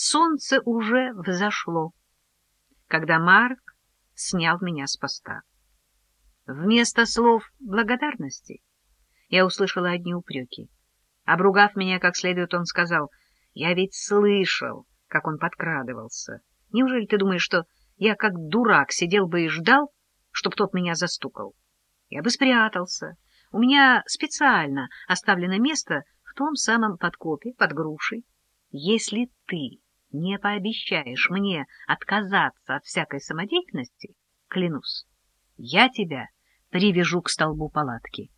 солнце уже взошло, когда Марк снял меня с поста. Вместо слов благодарности я услышала одни упреки. Обругав меня как следует, он сказал, «Я ведь слышал, как он подкрадывался. Неужели ты думаешь, что я как дурак сидел бы и ждал, чтоб тот меня застукал? Я бы спрятался. У меня специально оставлено место в том самом подкопе под грушей. Если ты не пообещаешь мне отказаться от всякой самодеятельности, клянусь, я тебя привяжу к столбу палатки.